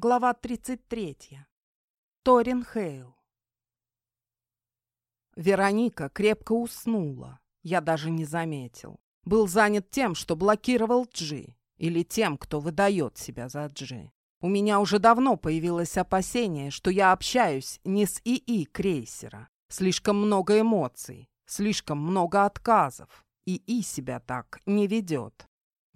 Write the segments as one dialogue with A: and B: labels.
A: Глава 33. Торин Хейл. Вероника крепко уснула. Я даже не заметил. Был занят тем, что блокировал Джи. Или тем, кто выдает себя за Джи. У меня уже давно появилось опасение, что я общаюсь не с ИИ крейсера. Слишком много эмоций, слишком много отказов. ИИ себя так не ведет.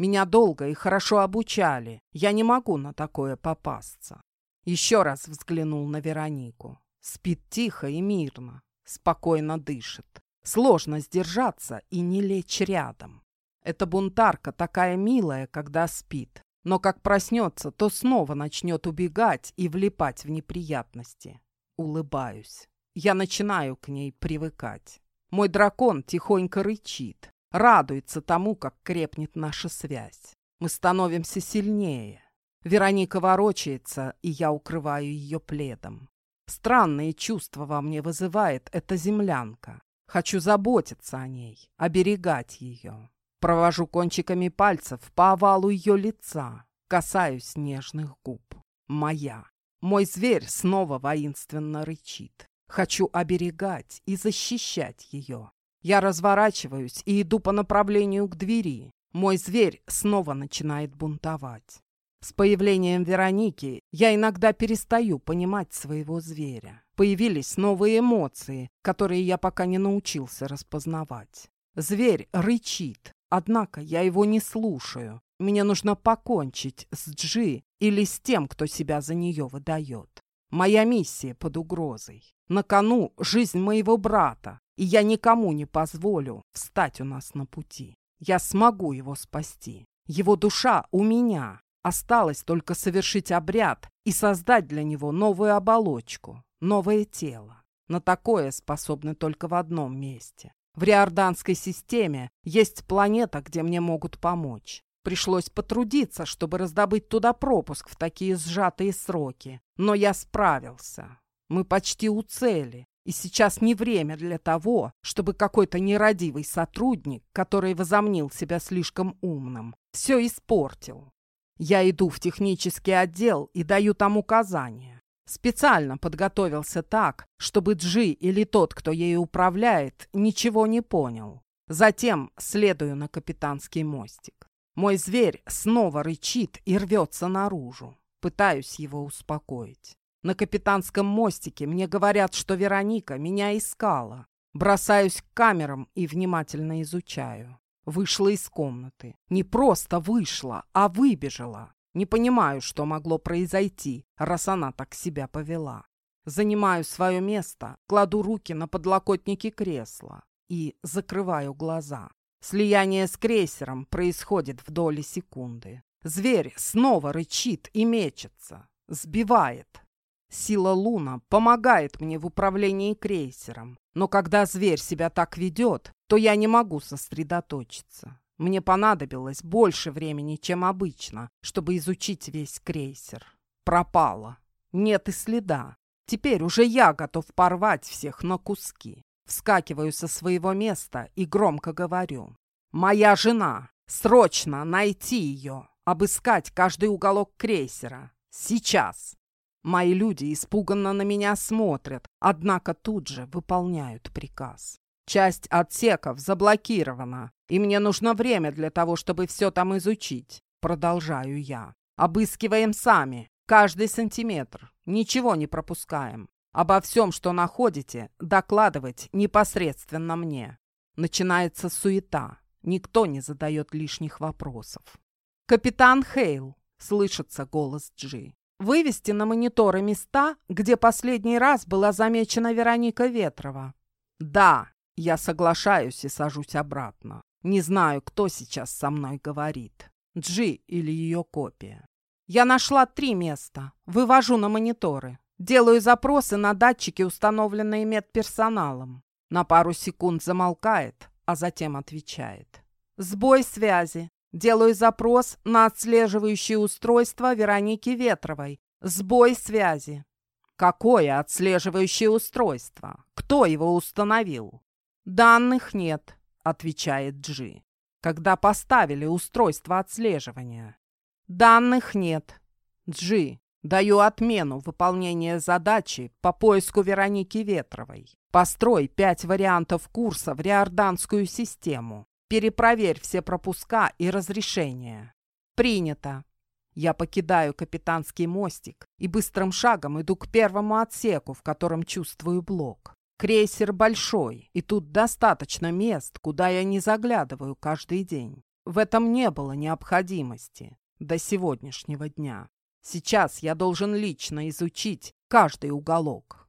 A: Меня долго и хорошо обучали. Я не могу на такое попасться. Еще раз взглянул на Веронику. Спит тихо и мирно. Спокойно дышит. Сложно сдержаться и не лечь рядом. Эта бунтарка такая милая, когда спит. Но как проснется, то снова начнет убегать и влипать в неприятности. Улыбаюсь. Я начинаю к ней привыкать. Мой дракон тихонько рычит радуется тому, как крепнет наша связь. Мы становимся сильнее. Вероника ворочается, и я укрываю ее пледом. Странные чувства во мне вызывает эта землянка. Хочу заботиться о ней, оберегать ее. Провожу кончиками пальцев по овалу ее лица, касаюсь нежных губ. Моя. Мой зверь снова воинственно рычит. Хочу оберегать и защищать ее. Я разворачиваюсь и иду по направлению к двери. Мой зверь снова начинает бунтовать. С появлением Вероники я иногда перестаю понимать своего зверя. Появились новые эмоции, которые я пока не научился распознавать. Зверь рычит, однако я его не слушаю. Мне нужно покончить с Джи или с тем, кто себя за нее выдает. Моя миссия под угрозой. На кону жизнь моего брата, и я никому не позволю встать у нас на пути. Я смогу его спасти. Его душа у меня. Осталось только совершить обряд и создать для него новую оболочку, новое тело. На такое способны только в одном месте. В Риорданской системе есть планета, где мне могут помочь. Пришлось потрудиться, чтобы раздобыть туда пропуск в такие сжатые сроки. Но я справился. Мы почти у цели. И сейчас не время для того, чтобы какой-то нерадивый сотрудник, который возомнил себя слишком умным, все испортил. Я иду в технический отдел и даю там указания. Специально подготовился так, чтобы Джи или тот, кто ею управляет, ничего не понял. Затем следую на капитанский мостик. Мой зверь снова рычит и рвется наружу. Пытаюсь его успокоить. На капитанском мостике мне говорят, что Вероника меня искала. Бросаюсь к камерам и внимательно изучаю. Вышла из комнаты. Не просто вышла, а выбежала. Не понимаю, что могло произойти, раз она так себя повела. Занимаю свое место, кладу руки на подлокотники кресла и закрываю глаза. Слияние с крейсером происходит в доли секунды. Зверь снова рычит и мечется, сбивает, Сила Луна помогает мне в управлении крейсером. Но когда зверь себя так ведет, то я не могу сосредоточиться. Мне понадобилось больше времени, чем обычно, чтобы изучить весь крейсер. Пропало. Нет и следа. Теперь уже я готов порвать всех на куски. Вскакиваю со своего места и громко говорю. «Моя жена! Срочно найти ее! Обыскать каждый уголок крейсера! Сейчас!» Мои люди испуганно на меня смотрят, однако тут же выполняют приказ. Часть отсеков заблокирована, и мне нужно время для того, чтобы все там изучить. Продолжаю я. Обыскиваем сами, каждый сантиметр. Ничего не пропускаем. Обо всем, что находите, докладывать непосредственно мне. Начинается суета. Никто не задает лишних вопросов. «Капитан Хейл!» — слышится голос Джи. Вывести на мониторы места, где последний раз была замечена Вероника Ветрова. Да, я соглашаюсь и сажусь обратно. Не знаю, кто сейчас со мной говорит. Джи или ее копия. Я нашла три места. Вывожу на мониторы. Делаю запросы на датчики, установленные медперсоналом. На пару секунд замолкает, а затем отвечает. Сбой связи. Делаю запрос на отслеживающее устройство Вероники Ветровой. Сбой связи. Какое отслеживающее устройство? Кто его установил? Данных нет, отвечает Джи. Когда поставили устройство отслеживания? Данных нет. Джи, Даю отмену выполнения задачи по поиску Вероники Ветровой. Построй пять вариантов курса в Риорданскую систему. Перепроверь все пропуска и разрешения. Принято. Я покидаю капитанский мостик и быстрым шагом иду к первому отсеку, в котором чувствую блок. Крейсер большой, и тут достаточно мест, куда я не заглядываю каждый день. В этом не было необходимости до сегодняшнего дня. Сейчас я должен лично изучить каждый уголок.